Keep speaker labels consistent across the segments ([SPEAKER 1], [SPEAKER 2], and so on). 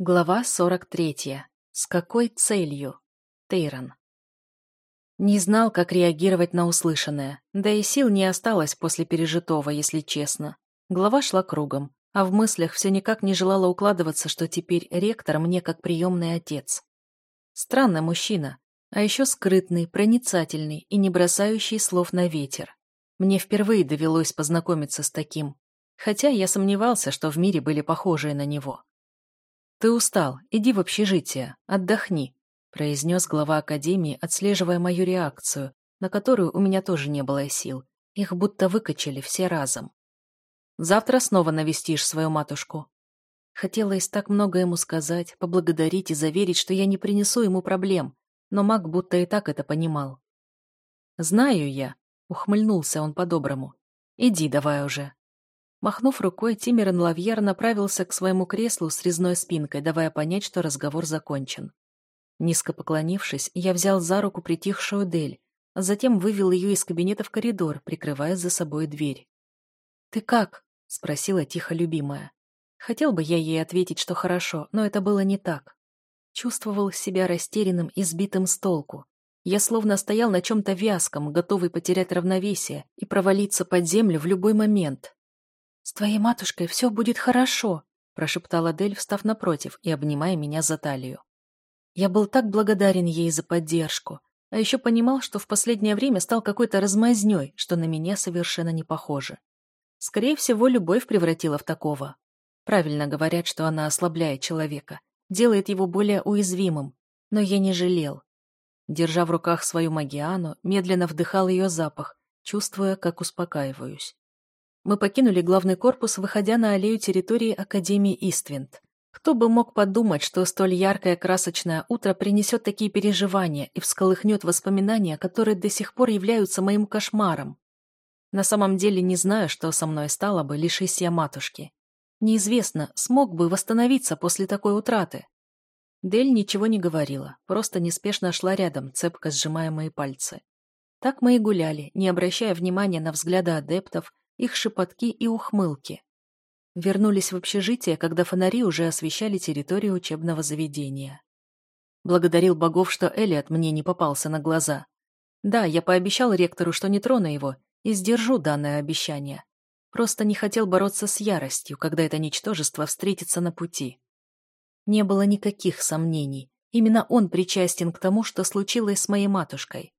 [SPEAKER 1] Глава 43. С какой целью? Тейрон. Не знал, как реагировать на услышанное, да и сил не осталось после пережитого, если честно. Голова шла кругом, а в мыслях все никак не желала укладываться, что теперь ректор мне как приемный отец. Странный мужчина, а еще скрытный, проницательный и не бросающий слов на ветер. Мне впервые довелось познакомиться с таким, хотя я сомневался, что в мире были похожие на него. «Ты устал, иди в общежитие, отдохни», произнес глава академии, отслеживая мою реакцию, на которую у меня тоже не было сил. Их будто выкачали все разом. «Завтра снова навестишь свою матушку». Хотелось так много ему сказать, поблагодарить и заверить, что я не принесу ему проблем, но маг будто и так это понимал. «Знаю я», — ухмыльнулся он по-доброму. «Иди давай уже». Махнув рукой, Тимирен Лавьер направился к своему креслу с резной спинкой, давая понять, что разговор закончен. Низко поклонившись, я взял за руку притихшую Дель, а затем вывел ее из кабинета в коридор, прикрывая за собой дверь. «Ты как?» — спросила тихо любимая. Хотел бы я ей ответить, что хорошо, но это было не так. Чувствовал себя растерянным и сбитым с толку. Я словно стоял на чем-то вязком, готовый потерять равновесие и провалиться под землю в любой момент. «С твоей матушкой все будет хорошо», прошептала Дель, встав напротив и обнимая меня за талию. Я был так благодарен ей за поддержку, а еще понимал, что в последнее время стал какой-то размазней, что на меня совершенно не похоже. Скорее всего, любовь превратила в такого. Правильно говорят, что она ослабляет человека, делает его более уязвимым, но я не жалел. Держа в руках свою магиану, медленно вдыхал ее запах, чувствуя, как успокаиваюсь. Мы покинули главный корпус, выходя на аллею территории Академии Иствинд. Кто бы мог подумать, что столь яркое красочное утро принесет такие переживания и всколыхнет воспоминания, которые до сих пор являются моим кошмаром. На самом деле не знаю, что со мной стало бы, лишись я матушки. Неизвестно, смог бы восстановиться после такой утраты. Дель ничего не говорила, просто неспешно шла рядом, цепко сжимая мои пальцы. Так мы и гуляли, не обращая внимания на взгляды адептов, их шепотки и ухмылки. Вернулись в общежитие, когда фонари уже освещали территорию учебного заведения. Благодарил богов, что Элиот мне не попался на глаза. Да, я пообещал ректору, что не трону его, и сдержу данное обещание. Просто не хотел бороться с яростью, когда это ничтожество встретится на пути. Не было никаких сомнений. Именно он причастен к тому, что случилось с моей матушкой.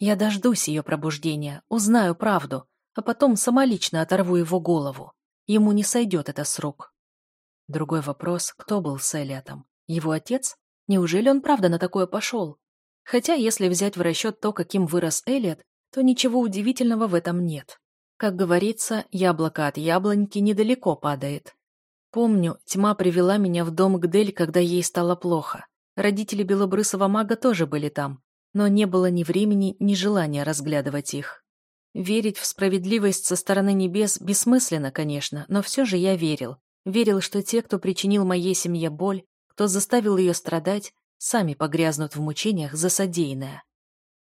[SPEAKER 1] Я дождусь ее пробуждения, узнаю правду, а потом самолично оторву его голову. Ему не сойдет это с рук. Другой вопрос, кто был с Элиотом? Его отец? Неужели он правда на такое пошел? Хотя, если взять в расчет то, каким вырос Элиот, то ничего удивительного в этом нет. Как говорится, яблоко от яблоньки недалеко падает. Помню, тьма привела меня в дом к Дель, когда ей стало плохо. Родители белобрысого мага тоже были там, но не было ни времени, ни желания разглядывать их. Верить в справедливость со стороны небес бессмысленно, конечно, но все же я верил. Верил, что те, кто причинил моей семье боль, кто заставил ее страдать, сами погрязнут в мучениях за содеянное.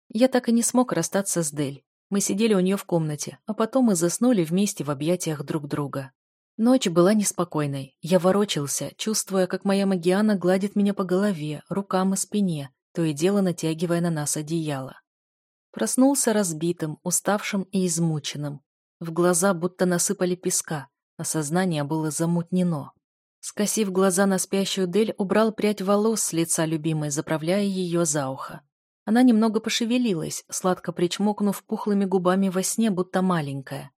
[SPEAKER 1] Я так и не смог расстаться с Дель. Мы сидели у нее в комнате, а потом мы заснули вместе в объятиях друг друга. Ночь была неспокойной. Я ворочался, чувствуя, как моя Магиана гладит меня по голове, рукам и спине, то и дело натягивая на нас одеяло. Проснулся разбитым, уставшим и измученным. В глаза будто насыпали песка, а сознание было замутнено. Скосив глаза на спящую Дель, убрал прядь волос с лица любимой, заправляя ее за ухо. Она немного пошевелилась, сладко причмокнув пухлыми губами во сне, будто маленькая.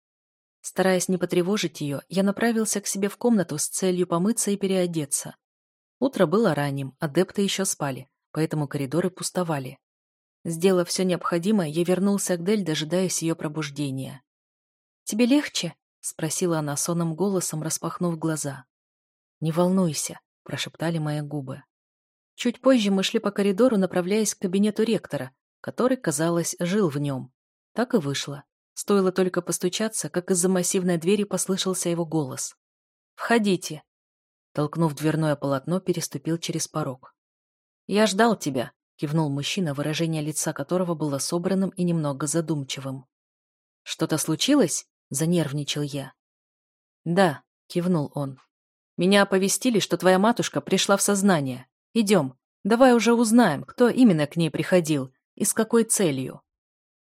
[SPEAKER 1] Стараясь не потревожить ее, я направился к себе в комнату с целью помыться и переодеться. Утро было ранним, адепты еще спали, поэтому коридоры пустовали. Сделав все необходимое, я вернулся к Дель, дожидаясь ее пробуждения. «Тебе легче?» — спросила она сонным голосом, распахнув глаза. «Не волнуйся», — прошептали мои губы. Чуть позже мы шли по коридору, направляясь к кабинету ректора, который, казалось, жил в нем. Так и вышло. Стоило только постучаться, как из-за массивной двери послышался его голос. «Входите!» Толкнув дверное полотно, переступил через порог. «Я ждал тебя», кивнул мужчина, выражение лица которого было собранным и немного задумчивым. «Что-то случилось?» — занервничал я. «Да», — кивнул он. Меня оповестили, что твоя матушка пришла в сознание. Идем. Давай уже узнаем, кто именно к ней приходил и с какой целью.